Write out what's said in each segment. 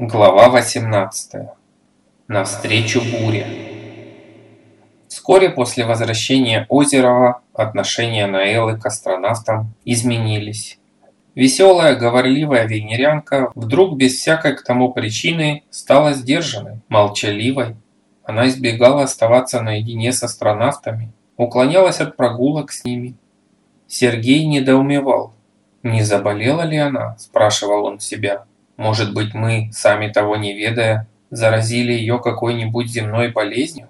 Глава 18. Навстречу буре. Вскоре после возвращения Озерова отношения Наэлы к астронавтам изменились. Веселая, говорливая венерянка вдруг без всякой к тому причины стала сдержанной, молчаливой. Она избегала оставаться наедине с астронавтами, уклонялась от прогулок с ними. Сергей недоумевал. «Не заболела ли она?» – спрашивал он себя. «Может быть, мы, сами того не ведая, заразили ее какой-нибудь земной болезнью?»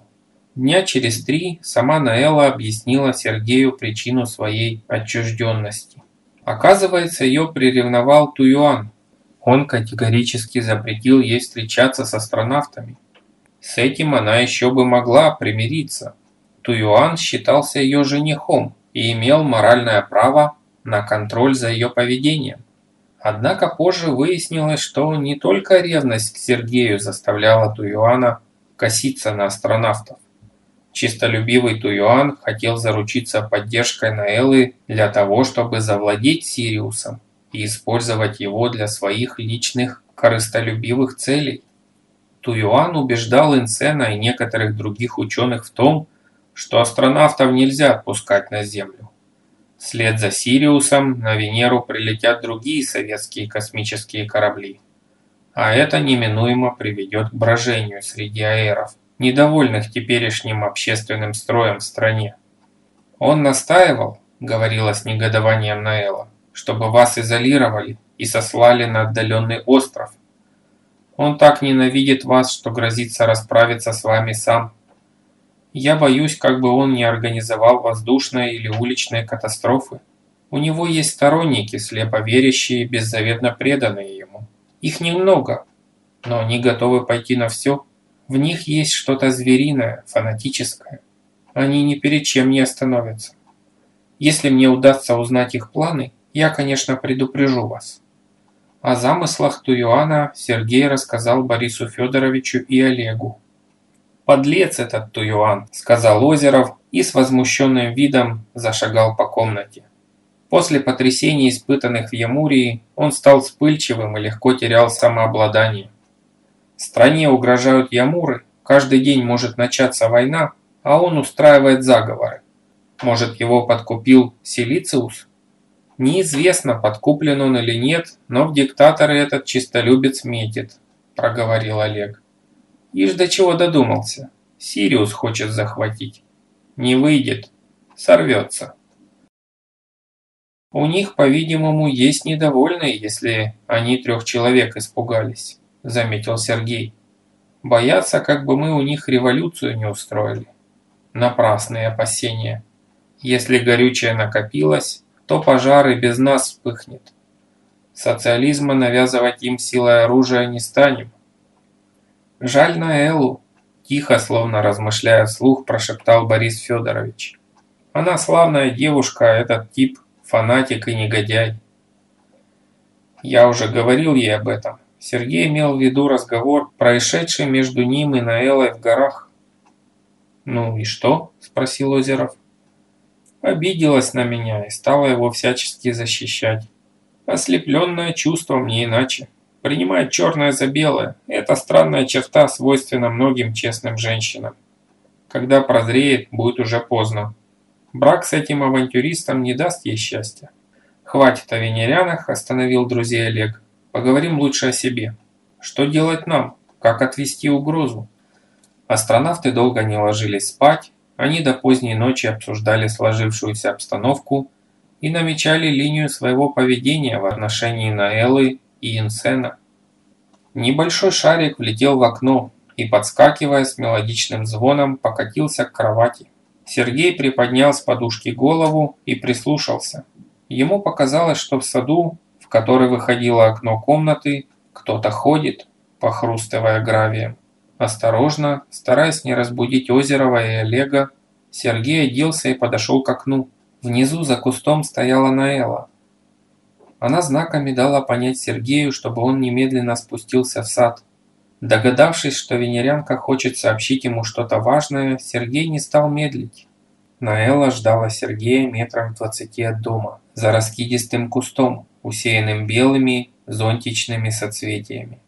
Дня через три сама Наэла объяснила Сергею причину своей отчужденности. Оказывается, ее приревновал Туюан. Он категорически запретил ей встречаться с астронавтами. С этим она еще бы могла примириться. Туюан считался ее женихом и имел моральное право на контроль за ее поведением. Однако позже выяснилось, что не только ревность к Сергею заставляла Туюана коситься на астронавтов. Чистолюбивый Туюан хотел заручиться поддержкой Наэлы для того, чтобы завладеть Сириусом и использовать его для своих личных корыстолюбивых целей. Туюан убеждал Инсена и некоторых других ученых в том, что астронавтов нельзя отпускать на Землю. Вслед за Сириусом на Венеру прилетят другие советские космические корабли. А это неминуемо приведет к брожению среди аэров, недовольных теперешним общественным строем в стране. Он настаивал, говорила с негодованием Наэла, чтобы вас изолировали и сослали на отдаленный остров. Он так ненавидит вас, что грозится расправиться с вами сам. Я боюсь, как бы он не организовал воздушной или уличной катастрофы. У него есть сторонники, слепо верящие, беззаветно преданные ему. Их немного, но они готовы пойти на все. В них есть что-то звериное, фанатическое. Они ни перед чем не остановятся. Если мне удастся узнать их планы, я, конечно, предупрежу вас. О замыслах Туюана Сергей рассказал Борису Федоровичу и Олегу. «Подлец этот Туюан», – сказал Озеров и с возмущенным видом зашагал по комнате. После потрясений, испытанных в Ямурии, он стал вспыльчивым и легко терял самообладание. Стране угрожают Ямуры, каждый день может начаться война, а он устраивает заговоры. Может, его подкупил Силициус? Неизвестно, подкуплен он или нет, но в диктаторы этот чистолюбец метит, проговорил Олег. Ишь до чего додумался. Сириус хочет захватить. Не выйдет. Сорвется. У них, по-видимому, есть недовольные, если они трех человек испугались, заметил Сергей. Боятся, как бы мы у них революцию не устроили. Напрасные опасения. Если горючее накопилось, то пожары без нас вспыхнет. Социализма навязывать им силой оружия не станем. «Жаль на Эллу», – тихо, словно размышляя вслух, прошептал Борис Федорович. «Она славная девушка, а этот тип – фанатик и негодяй». Я уже говорил ей об этом. Сергей имел в виду разговор, происшедший между ним и Наэлой в горах. «Ну и что?» – спросил Озеров. Обиделась на меня и стала его всячески защищать. Ослепленное чувством не иначе. Принимает черное за белое. Это странная черта, свойственна многим честным женщинам. Когда прозреет, будет уже поздно. Брак с этим авантюристом не даст ей счастья. Хватит о венерянах, остановил друзей Олег. Поговорим лучше о себе. Что делать нам? Как отвести угрозу? Астронавты долго не ложились спать. Они до поздней ночи обсуждали сложившуюся обстановку и намечали линию своего поведения в отношении Наэллы и Инсена. Небольшой шарик влетел в окно и, подскакивая с мелодичным звоном, покатился к кровати. Сергей приподнял с подушки голову и прислушался. Ему показалось, что в саду, в который выходило окно комнаты, кто-то ходит, похрустывая гравием. Осторожно, стараясь не разбудить Озерова и Олега, Сергей оделся и подошел к окну. Внизу за кустом стояла Наэла. Она знаками дала понять Сергею, чтобы он немедленно спустился в сад. Догадавшись, что венерянка хочет сообщить ему что-то важное, Сергей не стал медлить. Наэла ждала Сергея метров двадцати от дома, за раскидистым кустом, усеянным белыми зонтичными соцветиями.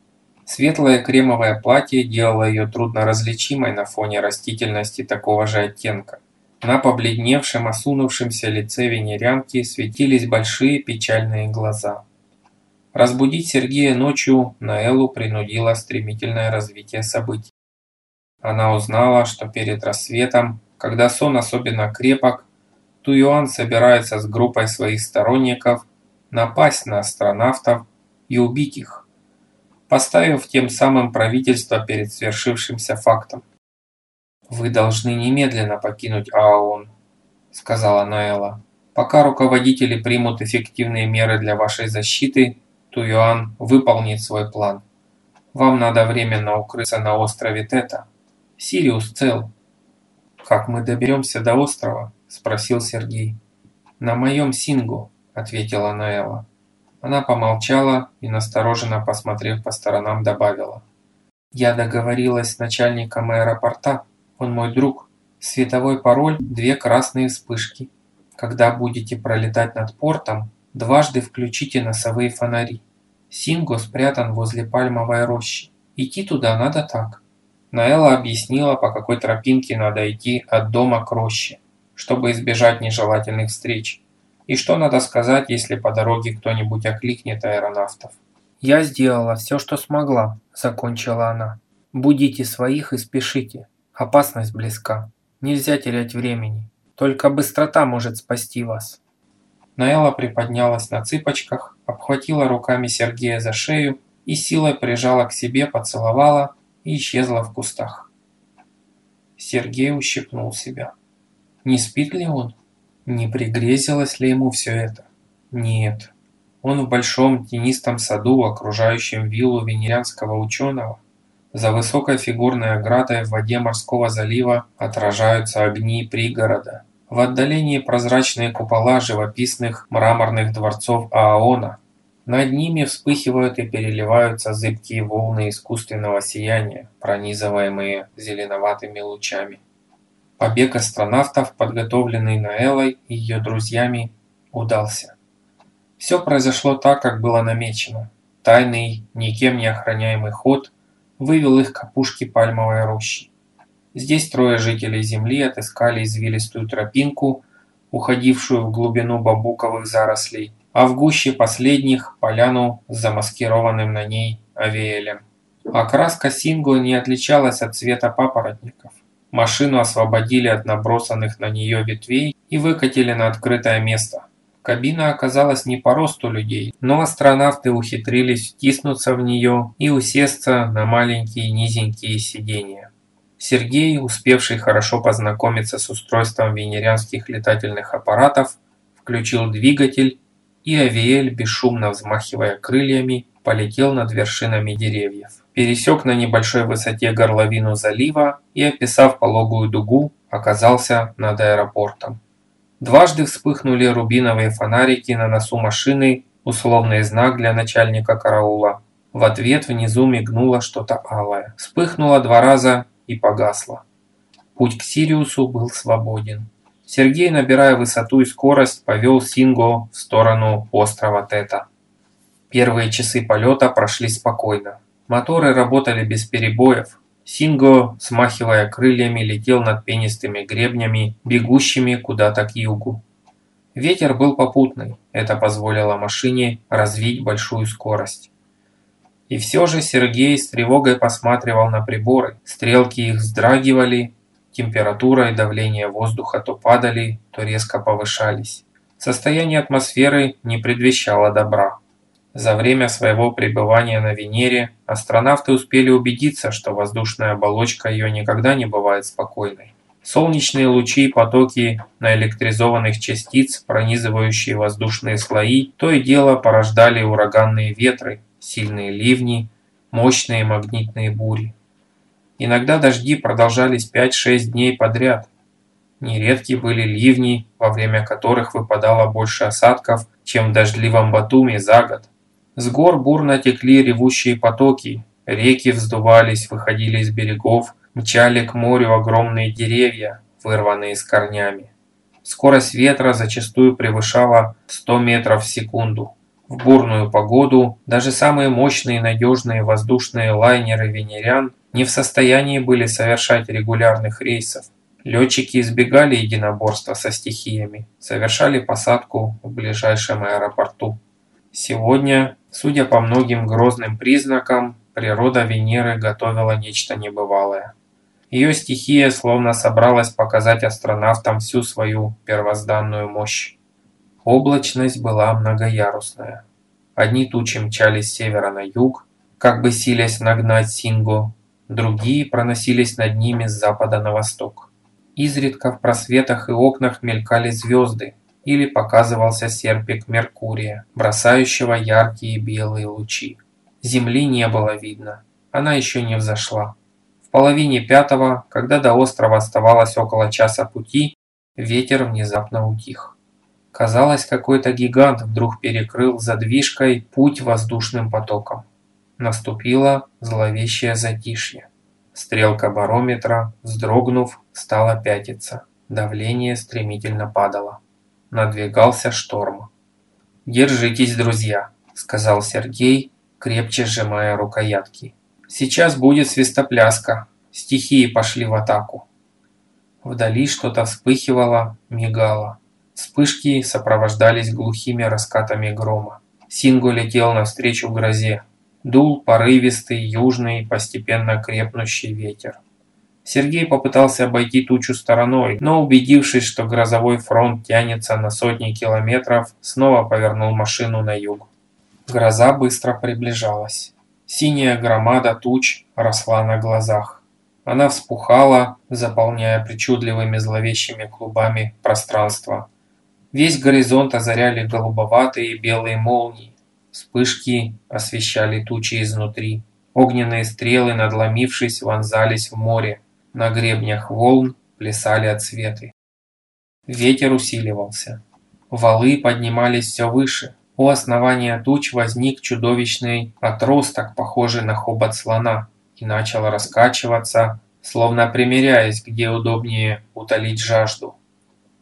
Светлое кремовое платье делало ее трудно различимой на фоне растительности такого же оттенка. На побледневшем, осунувшемся лице венерянки светились большие печальные глаза. Разбудить Сергея ночью Наэлу принудило стремительное развитие событий. Она узнала, что перед рассветом, когда сон особенно крепок, Туюан собирается с группой своих сторонников напасть на астронавтов и убить их, поставив тем самым правительство перед свершившимся фактом. «Вы должны немедленно покинуть АОН», — сказала Наэла. «Пока руководители примут эффективные меры для вашей защиты, Туюан выполнит свой план. Вам надо временно укрыться на острове Тета. Сириус цел». «Как мы доберемся до острова?» – спросил Сергей. «На моем Сингу», – ответила Наэла. Она помолчала и, настороженно посмотрев по сторонам, добавила. «Я договорилась с начальником аэропорта. Он мой друг. Световой пароль – две красные вспышки. Когда будете пролетать над портом, дважды включите носовые фонари. Синго спрятан возле пальмовой рощи. Идти туда надо так». Наэла объяснила, по какой тропинке надо идти от дома к роще чтобы избежать нежелательных встреч, и что надо сказать, если по дороге кто-нибудь окликнет аэронавтов. «Я сделала все, что смогла», – закончила она. «Будите своих и спешите. Опасность близка. Нельзя терять времени. Только быстрота может спасти вас». Наэла приподнялась на цыпочках, обхватила руками Сергея за шею и силой прижала к себе, поцеловала и исчезла в кустах. Сергей ущипнул себя. Не спит ли он? Не пригрезилось ли ему все это? Нет. Он в большом тенистом саду, окружающем виллу венерианского ученого. За высокой фигурной оградой в воде морского залива отражаются огни пригорода. В отдалении прозрачные купола живописных мраморных дворцов Ааона. Над ними вспыхивают и переливаются зыбкие волны искусственного сияния, пронизываемые зеленоватыми лучами. Побег астронавтов, подготовленный Наэлой и ее друзьями, удался. Все произошло так, как было намечено. Тайный, никем не охраняемый ход вывел их к опушке пальмовой рощи. Здесь трое жителей Земли отыскали извилистую тропинку, уходившую в глубину бамбуковых зарослей, а в гуще последних – поляну с замаскированным на ней авиэлем. Окраска Синго не отличалась от цвета папоротников. Машину освободили от набросанных на нее ветвей и выкатили на открытое место. Кабина оказалась не по росту людей, но астронавты ухитрились втиснуться в нее и усесться на маленькие низенькие сиденья. Сергей, успевший хорошо познакомиться с устройством венерианских летательных аппаратов, включил двигатель, и Авиэль, бесшумно взмахивая крыльями, полетел над вершинами деревьев пересек на небольшой высоте горловину залива и, описав пологую дугу, оказался над аэропортом. Дважды вспыхнули рубиновые фонарики на носу машины, условный знак для начальника караула. В ответ внизу мигнуло что-то алое. Вспыхнуло два раза и погасло. Путь к Сириусу был свободен. Сергей, набирая высоту и скорость, повел Синго в сторону острова Тета. Первые часы полета прошли спокойно. Моторы работали без перебоев. Синго, смахивая крыльями, летел над пенистыми гребнями, бегущими куда-то к югу. Ветер был попутный, это позволило машине развить большую скорость. И все же Сергей с тревогой посматривал на приборы. Стрелки их вздрагивали, температура и давление воздуха то падали, то резко повышались. Состояние атмосферы не предвещало добра. За время своего пребывания на Венере астронавты успели убедиться, что воздушная оболочка ее никогда не бывает спокойной. Солнечные лучи и потоки наэлектризованных частиц, пронизывающие воздушные слои, то и дело порождали ураганные ветры, сильные ливни, мощные магнитные бури. Иногда дожди продолжались 5-6 дней подряд. Нередки были ливни, во время которых выпадало больше осадков, чем в дождливом Батуми за год. С гор бурно текли ревущие потоки, реки вздувались, выходили из берегов, мчали к морю огромные деревья, вырванные с корнями. Скорость ветра зачастую превышала 100 метров в секунду. В бурную погоду даже самые мощные и надежные воздушные лайнеры «Венерян» не в состоянии были совершать регулярных рейсов. Летчики избегали единоборства со стихиями, совершали посадку в ближайшем аэропорту. Сегодня, судя по многим грозным признакам, природа Венеры готовила нечто небывалое. Ее стихия словно собралась показать астронавтам всю свою первозданную мощь. Облачность была многоярусная. Одни тучи мчались с севера на юг, как бы силясь нагнать Синго, другие проносились над ними с запада на восток. Изредка в просветах и окнах мелькали звезды, или показывался серпик Меркурия, бросающего яркие белые лучи. Земли не было видно, она еще не взошла. В половине пятого, когда до острова оставалось около часа пути, ветер внезапно утих. Казалось, какой-то гигант вдруг перекрыл задвижкой путь воздушным потоком. Наступило зловещее затишье. Стрелка барометра, вздрогнув, стала пятиться. Давление стремительно падало. Надвигался шторм. «Держитесь, друзья», — сказал Сергей, крепче сжимая рукоятки. «Сейчас будет свистопляска. Стихии пошли в атаку». Вдали что-то вспыхивало, мигало. Вспышки сопровождались глухими раскатами грома. Синго летел навстречу грозе. Дул порывистый, южный, постепенно крепнущий ветер. Сергей попытался обойти тучу стороной, но убедившись, что грозовой фронт тянется на сотни километров, снова повернул машину на юг. Гроза быстро приближалась. Синяя громада туч росла на глазах. Она вспухала, заполняя причудливыми зловещими клубами пространство. Весь горизонт озаряли голубоватые и белые молнии. Вспышки освещали тучи изнутри. Огненные стрелы, надломившись, вонзались в море. На гребнях волн плясали отсветы. Ветер усиливался. Валы поднимались все выше. У основания туч возник чудовищный отросток, похожий на хобот слона, и начал раскачиваться, словно примеряясь, где удобнее утолить жажду.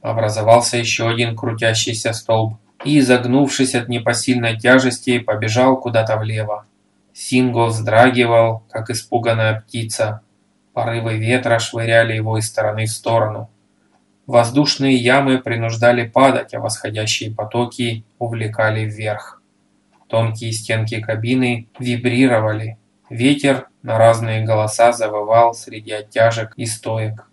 Образовался еще один крутящийся столб и, изогнувшись от непосильной тяжести, побежал куда-то влево. Синго вздрагивал, как испуганная птица. Порывы ветра швыряли его из стороны в сторону. Воздушные ямы принуждали падать, а восходящие потоки увлекали вверх. Тонкие стенки кабины вибрировали. Ветер на разные голоса завывал среди оттяжек и стоек.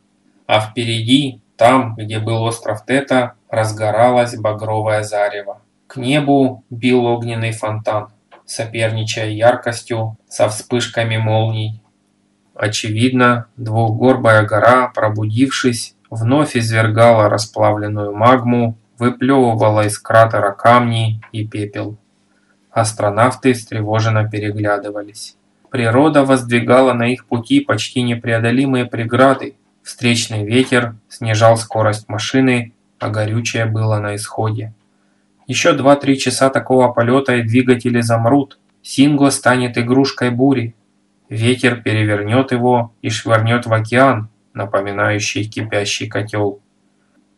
А впереди там, где был остров Тета, разгоралось багровое зарево. К небу бил огненный фонтан, соперничая яркостью со вспышками молний. Очевидно, двухгорбая гора, пробудившись, вновь извергала расплавленную магму, выплевывала из кратера камни и пепел. Астронавты встревоженно переглядывались. Природа воздвигала на их пути почти непреодолимые преграды, Встречный ветер снижал скорость машины, а горючее было на исходе. Еще 2-3 часа такого полета и двигатели замрут. Синго станет игрушкой бури. Ветер перевернет его и швырнет в океан, напоминающий кипящий котел.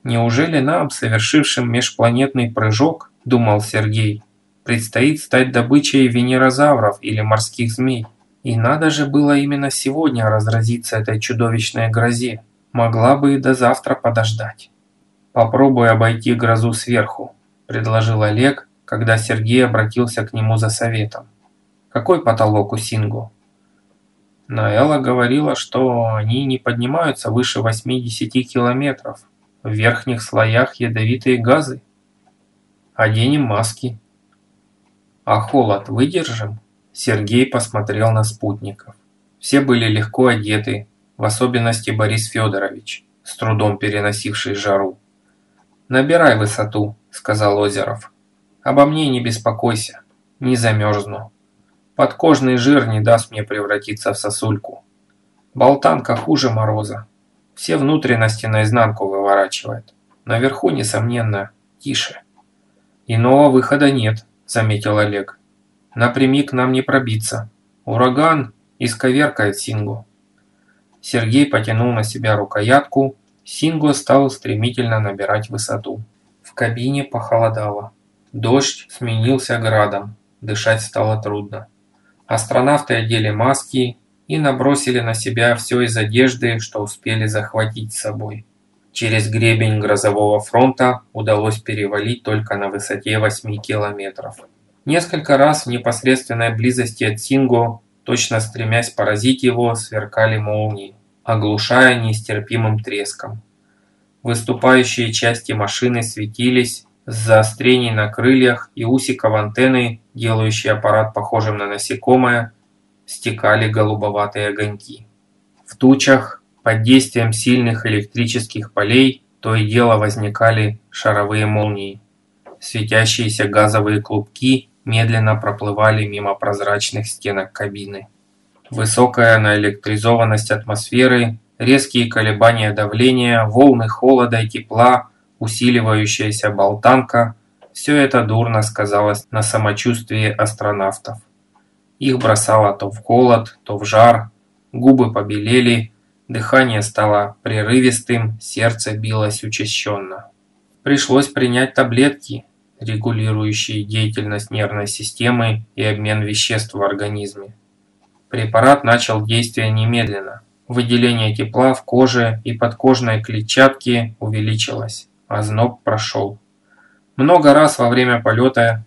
«Неужели нам, совершившим межпланетный прыжок, — думал Сергей, — предстоит стать добычей венерозавров или морских змей?» И надо же было именно сегодня разразиться этой чудовищной грозе. Могла бы и до завтра подождать. «Попробуй обойти грозу сверху», – предложил Олег, когда Сергей обратился к нему за советом. «Какой потолок у Сингу?» Наэла говорила, что они не поднимаются выше 80 километров. В верхних слоях ядовитые газы. Оденем маски. А холод выдержим? Сергей посмотрел на спутников. Все были легко одеты, в особенности Борис Федорович, с трудом переносивший жару. «Набирай высоту», – сказал Озеров. «Обо мне не беспокойся, не замерзну. Подкожный жир не даст мне превратиться в сосульку. Болтанка хуже мороза. Все внутренности наизнанку выворачивает. Наверху, несомненно, тише». «Иного выхода нет», – заметил Олег. Напрямик нам не пробиться. Ураган исковеркает Сингу. Сергей потянул на себя рукоятку. Синго стал стремительно набирать высоту. В кабине похолодало. Дождь сменился градом, дышать стало трудно. Астронавты одели маски и набросили на себя все из одежды, что успели захватить с собой. Через гребень грозового фронта удалось перевалить только на высоте 8 километров. Несколько раз в непосредственной близости от Синго, точно стремясь поразить его, сверкали молнии, оглушая нестерпимым треском. Выступающие части машины светились, заострений на крыльях и усиков антенны, делающие аппарат похожим на насекомое, стекали голубоватые огоньки. В тучах, под действием сильных электрических полей, то и дело возникали шаровые молнии. Светящиеся газовые клубки медленно проплывали мимо прозрачных стенок кабины. Высокая наэлектризованность атмосферы, резкие колебания давления, волны холода и тепла, усиливающаяся болтанка – все это дурно сказалось на самочувствии астронавтов. Их бросало то в холод, то в жар, губы побелели, дыхание стало прерывистым, сердце билось учащенно. Пришлось принять таблетки, регулирующие деятельность нервной системы и обмен веществ в организме. Препарат начал действие немедленно. Выделение тепла в коже и подкожной клетчатке увеличилось, а зноб прошел. Много раз во время полета,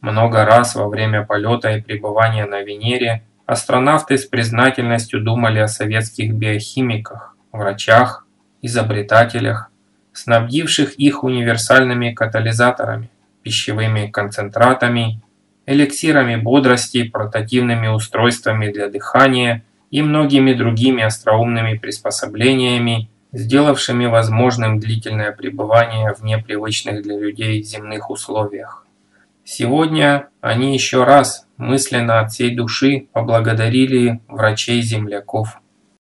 много раз во время полета и пребывания на Венере астронавты с признательностью думали о советских биохимиках, врачах, изобретателях, снабдивших их универсальными катализаторами пищевыми концентратами, эликсирами бодрости, портативными устройствами для дыхания и многими другими остроумными приспособлениями, сделавшими возможным длительное пребывание в непривычных для людей земных условиях. Сегодня они еще раз мысленно от всей души поблагодарили врачей-земляков.